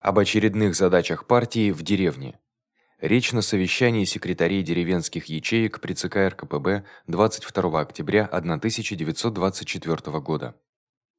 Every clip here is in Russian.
Об очередных задачах партии в деревне. Речь на совещании секретарей деревенских ячеек при ЦК РКПБ 22 октября 1924 года.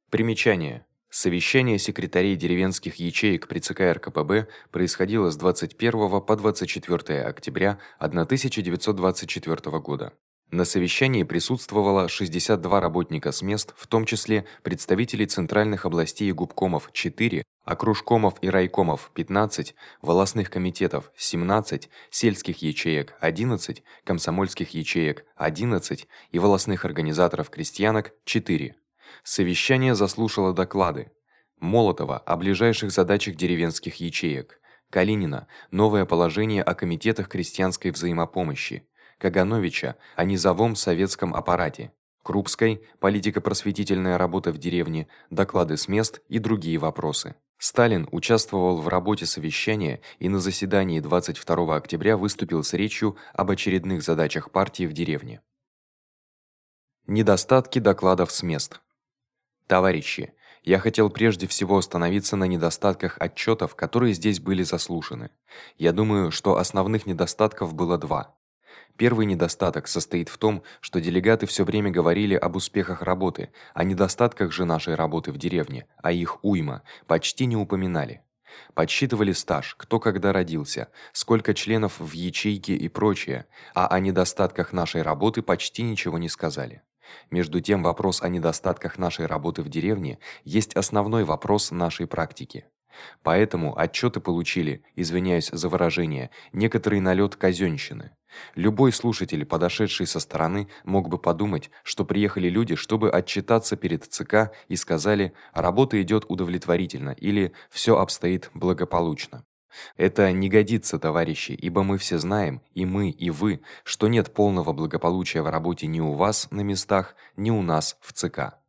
Примечание: Совещание секретарей деревенских ячеек при ЦК РКПБ происходило с 21 по 24 октября 1924 года. На совещании присутствовало 62 работника с мест, в том числе представители центральных областей и губкомов 4, окружкомов и райкомов 15, волостных комитетов 17, сельских ячеек 11, комсомольских ячеек 11 и волостных организаторов крестьянок 4. Совещание заслушало доклады Молотова о ближайших задачах деревенских ячеек, Калинина новое положение о комитетах крестьянской взаимопомощи, Кагановича о низовом советском аппарате, Крупской политико-просветительная работа в деревне, доклады с мест и другие вопросы. Сталин участвовал в работе совещания и на заседании 22 октября выступил с речью об очередных задачах партии в деревне. Недостатки докладов с мест. Товарищи, я хотел прежде всего остановиться на недостатках отчётов, которые здесь были заслушаны. Я думаю, что основных недостатков было два. Первый недостаток состоит в том, что делегаты всё время говорили об успехах работы, о недостатках же нашей работы в деревне, а их уйма, почти не упоминали. Подсчитывали стаж, кто когда родился, сколько членов в ячейке и прочее, а о недостатках нашей работы почти ничего не сказали. Между тем вопрос о недостатках нашей работы в деревне есть основной вопрос нашей практики. Поэтому отчёты получили, извиняюсь за выражение, некоторый налёт казёнщины. Любой слушатель, подошедший со стороны, мог бы подумать, что приехали люди, чтобы отчитаться перед ЦК и сказали: "Работа идёт удовлетворительно" или "всё обстоит благополучно". Это не годится, товарищи, ибо мы все знаем, и мы, и вы, что нет полного благополучия в работе ни у вас на местах, ни у нас в ЦК.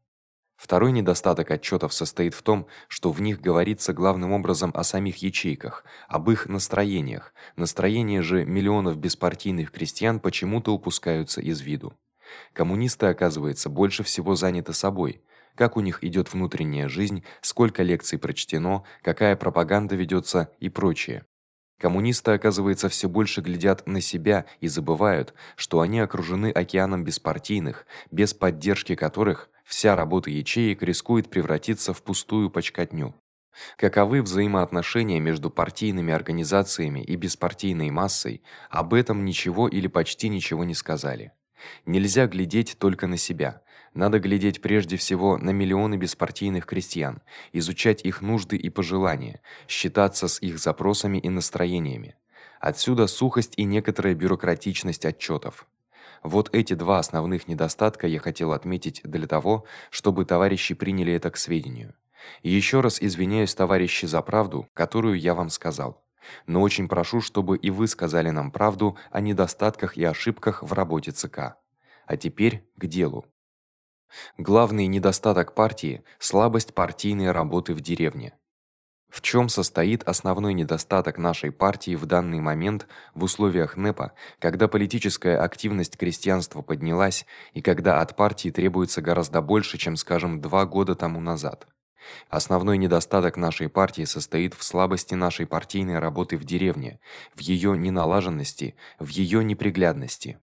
Второй недостаток отчётов состоит в том, что в них говорится главным образом о самих ячейках, об их настроениях. Настроения же миллионов беспартийных крестьян почему-то упускаются из виду. Коммунисты, оказывается, больше всего заняты собой. Как у них идёт внутренняя жизнь, сколько лекций прочтено, какая пропаганда ведётся и прочее. Коммунисты, оказывается, всё больше глядят на себя и забывают, что они окружены океаном беспартийных, без поддержки которых вся работа ячеек рискует превратиться в пустую почкотню. Каковы взаимоотношения между партийными организациями и беспартийной массой, об этом ничего или почти ничего не сказали. Нельзя глядеть только на себя. Надо глядеть прежде всего на миллионы беспартийных крестьян, изучать их нужды и пожелания, считаться с их запросами и настроениями. Отсюда сухость и некоторая бюрократичность отчётов. Вот эти два основных недостатка я хотел отметить для того, чтобы товарищи приняли это к сведению. И ещё раз извиняюсь, товарищи, за правду, которую я вам сказал. Но очень прошу, чтобы и вы сказали нам правду о недостатках и ошибках в работе ЦК. А теперь к делу. Главный недостаток партии слабость партийной работы в деревне. В чём состоит основной недостаток нашей партии в данный момент в условиях НЭПа, когда политическая активность крестьянства поднялась и когда от партии требуется гораздо больше, чем, скажем, два года тому назад? Основной недостаток нашей партии состоит в слабости нашей партийной работы в деревне, в её неналаженности, в её неприглядности.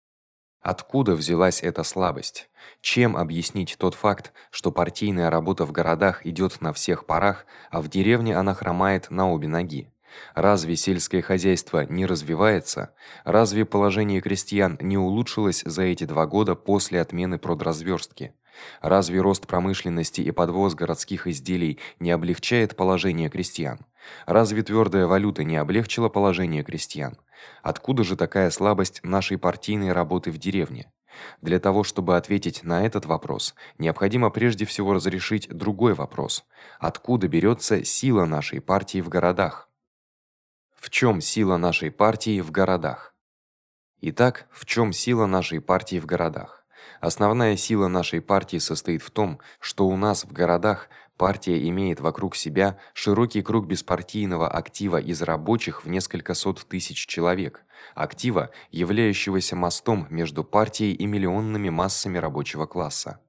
Откуда взялась эта слабость? Чем объяснить тот факт, что партийная работа в городах идёт на всех парах, а в деревне она хромает на обе ноги? Разве сельское хозяйство не развивается? Разве положение крестьян не улучшилось за эти два года после отмены продрасвёрстки? Разве рост промышленности и подвоз городских изделий не облегчает положение крестьян? Разве твёрдая валюта не облегчила положение крестьян? Откуда же такая слабость нашей партийной работы в деревне? Для того, чтобы ответить на этот вопрос, необходимо прежде всего разрешить другой вопрос: откуда берётся сила нашей партии в городах? В чём сила нашей партии в городах? Итак, в чём сила нашей партии в городах? Основная сила нашей партии состоит в том, что у нас в городах партия имеет вокруг себя широкий круг беспартийного актива из рабочих в несколько сот тысяч человек, актива, являющегося мостом между партией и миллионными массами рабочего класса.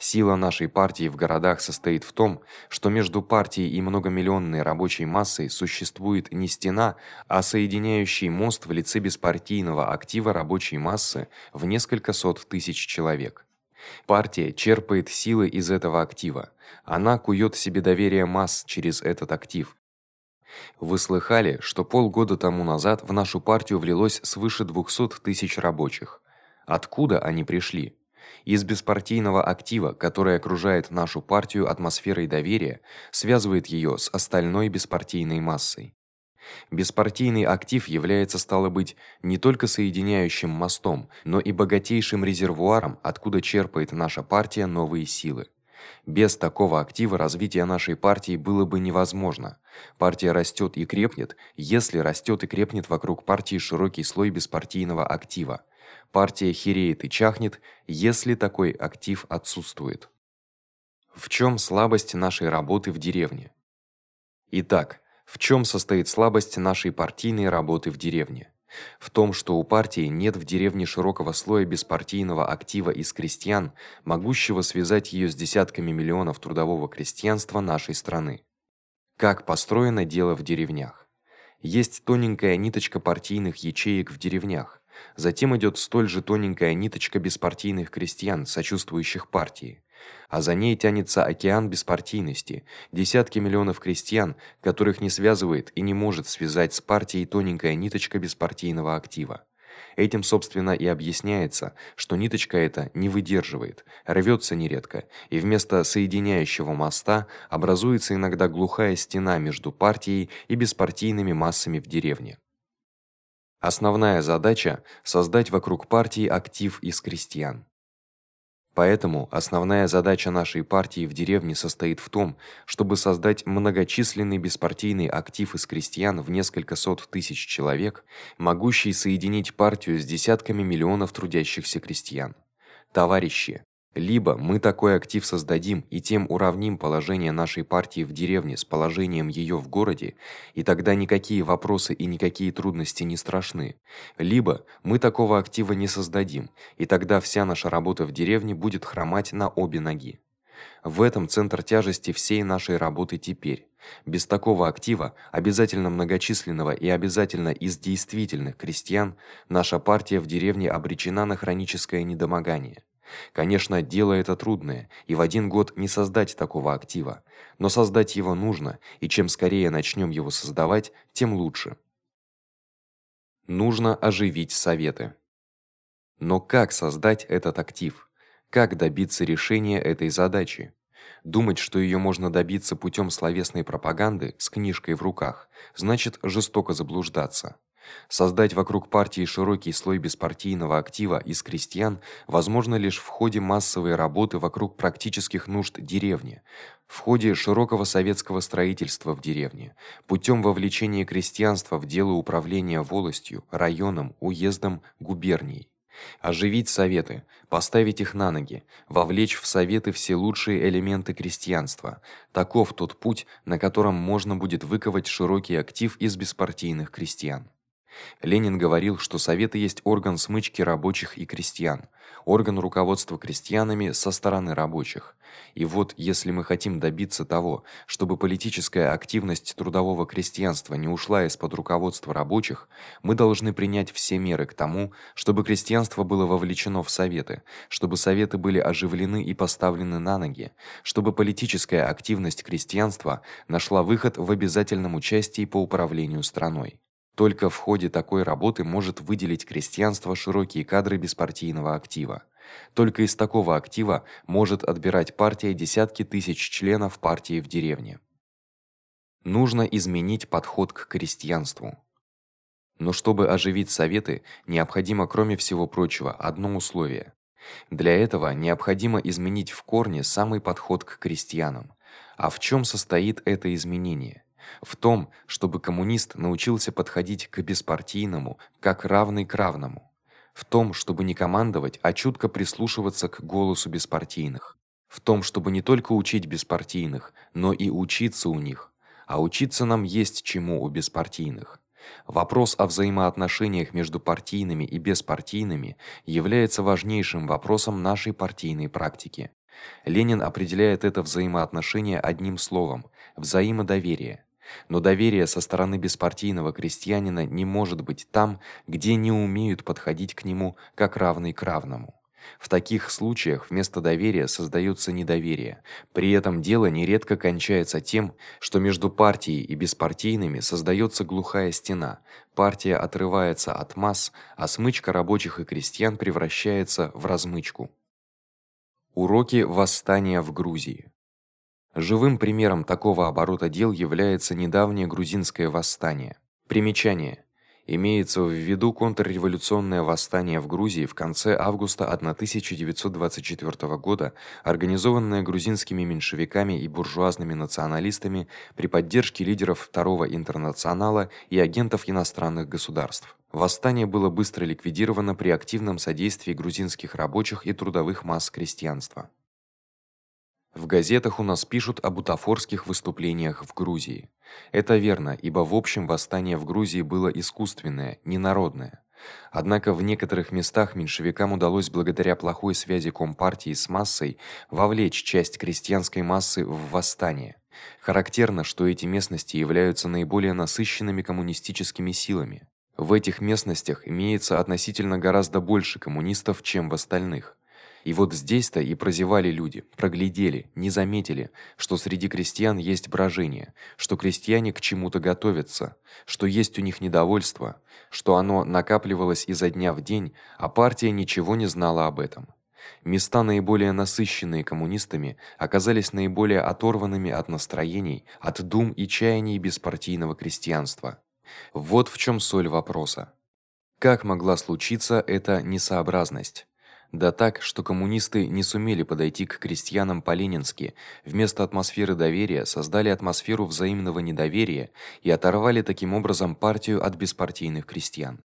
Сила нашей партии в городах состоит в том, что между партией и многомиллионной рабочей массой существует не стена, а соединяющий мост в лице беспартийного актива рабочей массы в несколько сот тысяч человек. Партия черпает силы из этого актива. Она кует себе доверие масс через этот актив. Вы слыхали, что полгода тому назад в нашу партию влилось свыше 200 тысяч рабочих. Откуда они пришли? Из беспартийного актива, который окружает нашу партию атмосферой доверия, связывает её с остальной беспартийной массой. Беспартийный актив является стало быть не только соединяющим мостом, но и богатейшим резервуаром, откуда черпает наша партия новые силы. Без такого актива развитие нашей партии было бы невозможно. Партия растёт и крепнет, если растёт и крепнет вокруг партии широкий слой беспартийного актива. Партия хереет и чахнет, если такой актив отсутствует. В чём слабость нашей работы в деревне? Итак, в чём состоит слабость нашей партийной работы в деревне? В том, что у партии нет в деревне широкого слоя беспартийного актива из крестьян, могущего связать её с десятками миллионов трудового крестьянства нашей страны. Как построено дело в деревнях? Есть тоненькая ниточка партийных ячеек в деревнях. Затем идёт столь же тоненькая ниточка беспартийных крестьян, сочувствующих партии а за ней тянется океан беспартийности, десятки миллионов крестьян, которых не связывает и не может связать с партией тоненькая ниточка беспартийного актива. Этим, собственно, и объясняется, что ниточка эта не выдерживает, рвётся нередко, и вместо соединяющего моста образуется иногда глухая стена между партией и беспартийными массами в деревне. Основная задача создать вокруг партии актив из крестьян. Поэтому основная задача нашей партии в деревне состоит в том, чтобы создать многочисленный беспартийный актив из крестьян в несколько сот тысяч человек, могущий соединить партию с десятками миллионов трудящихся крестьян. Товарищи, либо мы такой актив создадим и тем уравним положение нашей партии в деревне с положением её в городе, и тогда никакие вопросы и никакие трудности не страшны. Либо мы такого актива не создадим, и тогда вся наша работа в деревне будет хромать на обе ноги. В этом центр тяжести всей нашей работы теперь. Без такого актива, обязательно многочисленного и обязательно из действительных крестьян, наша партия в деревне обречена на хроническое недомогание. Конечно, дело это трудное, и в один год не создать такого актива, но создать его нужно, и чем скорее начнём его создавать, тем лучше. Нужно оживить советы. Но как создать этот актив? Как добиться решения этой задачи? Думать, что её можно добиться путём словесной пропаганды с книжкой в руках, значит жестоко заблуждаться. Создать вокруг партии широкий слой беспартийного актива из крестьян возможно лишь в ходе массовой работы вокруг практических нужд деревни, в ходе широкого советского строительства в деревне, путём вовлечения крестьянства в дело управления волостью, районом, уездом, губернией. Оживить советы, поставить их на ноги, вовлечь в советы все лучшие элементы крестьянства. Таков тот путь, на котором можно будет выковать широкий актив из беспартийных крестьян. Ленин говорил, что советы есть орган смычки рабочих и крестьян, орган руководства крестьянами со стороны рабочих. И вот, если мы хотим добиться того, чтобы политическая активность трудового крестьянства не ушла из-под руководства рабочих, мы должны принять все меры к тому, чтобы крестьянство было вовлечено в советы, чтобы советы были оживлены и поставлены на ноги, чтобы политическая активность крестьянства нашла выход в обязательном участии по управлению страной. Только в ходе такой работы может выделить крестьянство широкие кадры беспартийного актива. Только из такого актива может отбирать партия десятки тысяч членов партии в деревне. Нужно изменить подход к крестьянству. Но чтобы оживить советы, необходимо, кроме всего прочего, одно условие. Для этого необходимо изменить в корне самый подход к крестьянам. А в чём состоит это изменение? В том, чтобы коммунист научился подходить к беспартийному как равный к равному, в том, чтобы не командовать, а чутко прислушиваться к голосу беспартийных, в том, чтобы не только учить беспартийных, но и учиться у них. А учиться нам есть чему у беспартийных. Вопрос о взаимоотношениях между партийными и беспартийными является важнейшим вопросом нашей партийной практики. Ленин определяет это взаимоотношение одним словом взаимодоверие. Но доверие со стороны беспартийного крестьянина не может быть там, где не умеют подходить к нему как равный к равному. В таких случаях вместо доверия создаётся недоверие. При этом дело нередко кончается тем, что между партией и беспартийными создаётся глухая стена. Партия отрывается от масс, а смычка рабочих и крестьян превращается в размычку. Уроки восстания в Грузии. Живым примером такого оборота дел является недавнее грузинское восстание. Примечание: Имеется в виду контрреволюционное восстание в Грузии в конце августа 1924 года, организованное грузинскими меньшевиками и буржуазными националистами при поддержке лидеров Второго интернационала и агентов иностранных государств. Восстание было быстро ликвидировано при активном содействии грузинских рабочих и трудовых масс крестьянства. В газетах у нас пишут об бутафорских выступлениях в Грузии. Это верно, ибо в общем восстание в Грузии было искусственное, не народное. Однако в некоторых местах меньшевикам удалось благодаря плохой связи компартии с массой вовлечь часть крестьянской массы в восстание. Характерно, что эти местности являются наиболее насыщенными коммунистическими силами. В этих местностях имеется относительно гораздо больше коммунистов, чем в остальных. И вот здесь-то и прозевали люди, проглядели, не заметили, что среди крестьян есть брожение, что крестьяне к чему-то готовятся, что есть у них недовольство, что оно накапливалось изо дня в день, а партия ничего не знала об этом. Места наиболее насыщенные коммунистами оказались наиболее оторванными от настроений, от дум и чаяний беспартийного крестьянства. Вот в чём соль вопроса. Как могла случиться эта несообразность? Да так, что коммунисты не сумели подойти к крестьянам по-ленински, вместо атмосферы доверия создали атмосферу взаимного недоверия и оторвали таким образом партию от беспартийных крестьян.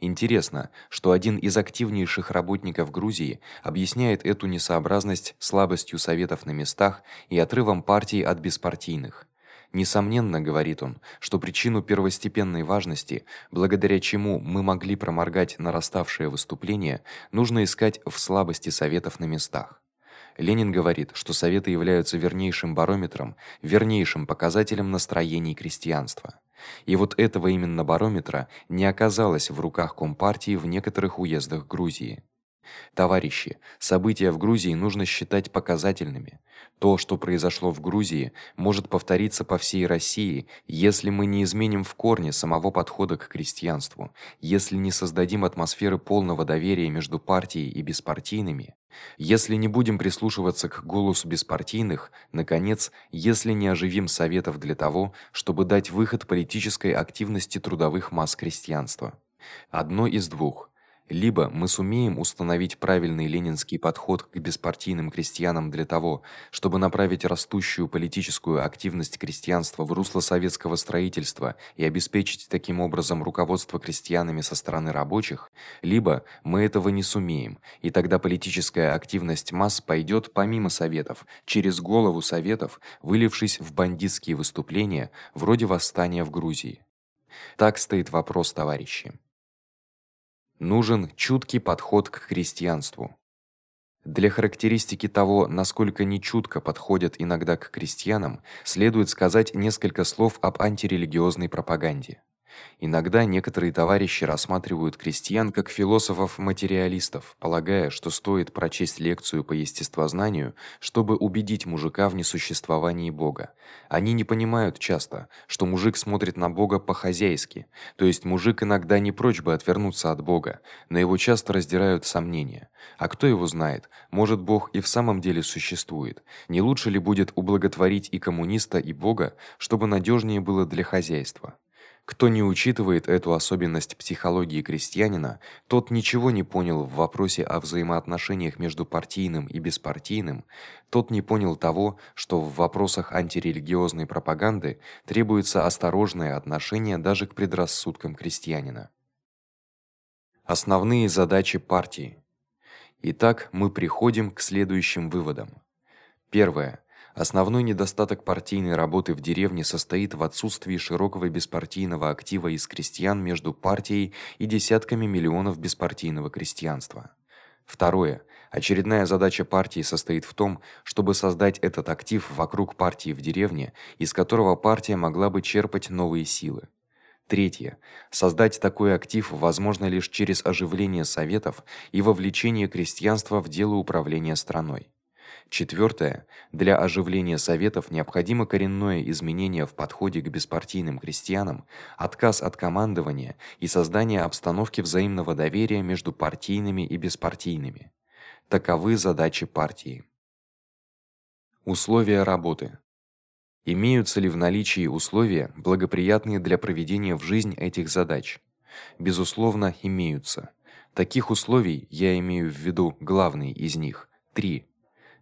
Интересно, что один из активнейших работников Грузии объясняет эту несообразность слабостью советов на местах и отрывом партии от беспартийных. Несомненно, говорит он, что причину первостепенной важности, благодаря чему мы могли проморгать нараставшее выступление, нужно искать в слабости советов на местах. Ленин говорит, что советы являются вернейшим барометром, вернейшим показателем настроений крестьянства. И вот этого именно барометра не оказалось в руках компартии в некоторых уездах Грузии. Товарищи, события в Грузии нужно считать показательными. То, что произошло в Грузии, может повториться по всей России, если мы не изменим в корне самого подхода к крестьянству, если не создадим атмосферы полного доверия между партией и беспартийными, если не будем прислушиваться к голосу беспартийных, наконец, если не оживим советов для того, чтобы дать выход политической активности трудовых масс крестьянства. Одно из двух: либо мы сумеем установить правильный ленинский подход к беспартийным крестьянам для того, чтобы направить растущую политическую активность крестьянства в русло советского строительства и обеспечить таким образом руководство крестьянами со стороны рабочих, либо мы этого не сумеем, и тогда политическая активность масс пойдёт помимо советов, через голову советов, вылившись в бандитские выступления вроде восстания в Грузии. Так стоит вопрос, товарищи. Нужен чуткий подход к крестьянству. Для характеристики того, насколько нечутко подходят иногда к крестьянам, следует сказать несколько слов об антирелигиозной пропаганде. Иногда некоторые товарищи рассматривают крестьян как философов-материалистов, полагая, что стоит прочесть лекцию по естествознанию, чтобы убедить мужика в несуществовании Бога. Они не понимают часто, что мужик смотрит на Бога по-хозяйски, то есть мужик иногда не прочь бы отвернуться от Бога, но его часто раздирают сомнения. А кто его знает, может Бог и в самом деле существует. Не лучше ли будет ублаготворить и коммуниста, и Бога, чтобы надёжнее было для хозяйства? Кто не учитывает эту особенность психологии крестьянина, тот ничего не понял в вопросе о взаимоотношениях между партийным и беспартийным, тот не понял того, что в вопросах антирелигиозной пропаганды требуется осторожное отношение даже к предрассудкам крестьянина. Основные задачи партии. Итак, мы приходим к следующим выводам. Первое. Основной недостаток партийной работы в деревне состоит в отсутствии широкого беспартийного актива из крестьян между партией и десятками миллионов беспартийного крестьянства. Второе. Очередная задача партии состоит в том, чтобы создать этот актив вокруг партии в деревне, из которого партия могла бы черпать новые силы. Третье. Создать такой актив возможно лишь через оживление советов и вовлечение крестьянства в дело управления страной. Четвёртое. Для оживления советов необходимо коренное изменение в подходе к беспартийным крестьянам, отказ от командования и создание обстановки взаимного доверия между партийными и беспартийными. Таковы задачи партии. Условия работы. Имеются ли в наличии условия, благоприятные для проведения в жизнь этих задач? Безусловно, имеются. Таких условий я имею в виду главные из них три.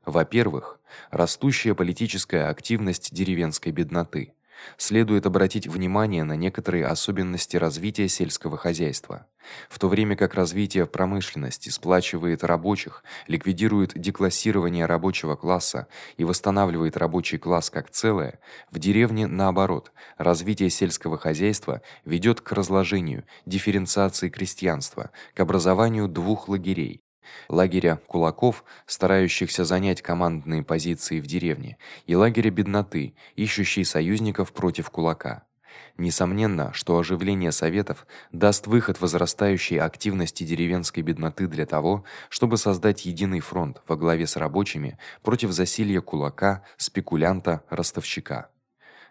Во-первых, растущая политическая активность деревенской бедноты. Следует обратить внимание на некоторые особенности развития сельского хозяйства. В то время как развитие промышленности сплачивает рабочих, ликвидирует деклассирование рабочего класса и восстанавливает рабочий класс как целое, в деревне наоборот, развитие сельского хозяйства ведёт к разложению, дифференциации крестьянства, к образованию двух лагерей лагеря кулаков, старающихся занять командные позиции в деревне, и лагеря бедноты, ищущей союзников против кулака. Несомненно, что оживление советов даст выход возрастающей активности деревенской бедноты для того, чтобы создать единый фронт во главе с рабочими против засилья кулака, спекулянта, ростовщика.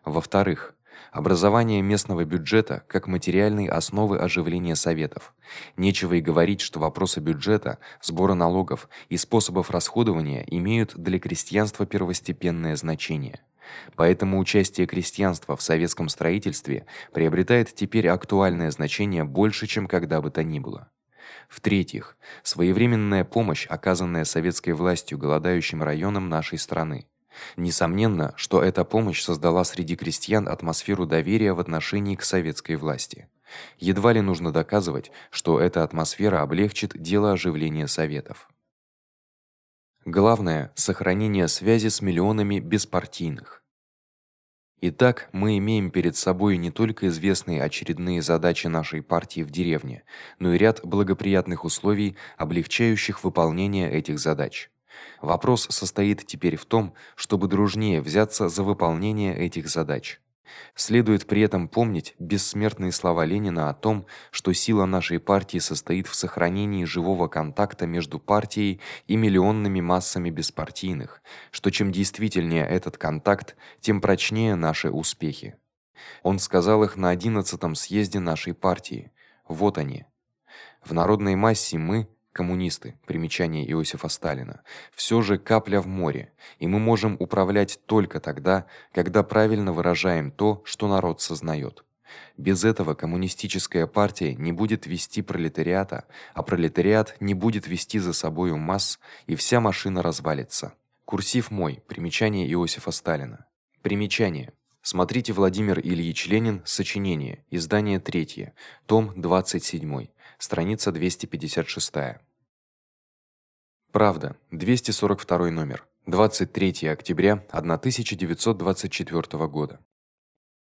Во-вторых, Образование местного бюджета как материальной основы оживления советов. Нечего и говорить, что вопросы бюджета, сбора налогов и способов расходования имеют для крестьянства первостепенное значение. Поэтому участие крестьянства в советском строительстве приобретает теперь актуальное значение больше, чем когда бы то ни было. В-третьих, своевременная помощь, оказанная советской властью голодающим районам нашей страны. Несомненно, что эта помощь создала среди крестьян атмосферу доверия в отношении к советской власти. Едва ли нужно доказывать, что эта атмосфера облегчит дело оживления советов. Главное сохранение связи с миллионами беспартийных. Итак, мы имеем перед собой не только известные очередные задачи нашей партии в деревне, но и ряд благоприятных условий, облегчающих выполнение этих задач. Вопрос состоит теперь в том, чтобы дружнее взяться за выполнение этих задач. Следует при этом помнить бессмертные слова Ленина о том, что сила нашей партии состоит в сохранении живого контакта между партией и миллионными массами беспартийных, что чем действительнее этот контакт, тем прочнее наши успехи. Он сказал их на 11-м съезде нашей партии. Вот они. В народной массе мы коммунисты. Примечание Иосифа Сталина. Всё же капля в море, и мы можем управлять только тогда, когда правильно выражаем то, что народ сознаёт. Без этого коммунистическая партия не будет вести пролетариата, а пролетариат не будет вести за собою масс, и вся машина развалится. Курсив мой. Примечание Иосифа Сталина. Примечание. Смотрите Владимир Ильич Ленин. Сочинение. Издание 3. Том 27. Страница 256. Правда, 242 номер. 23 октября 1924 года.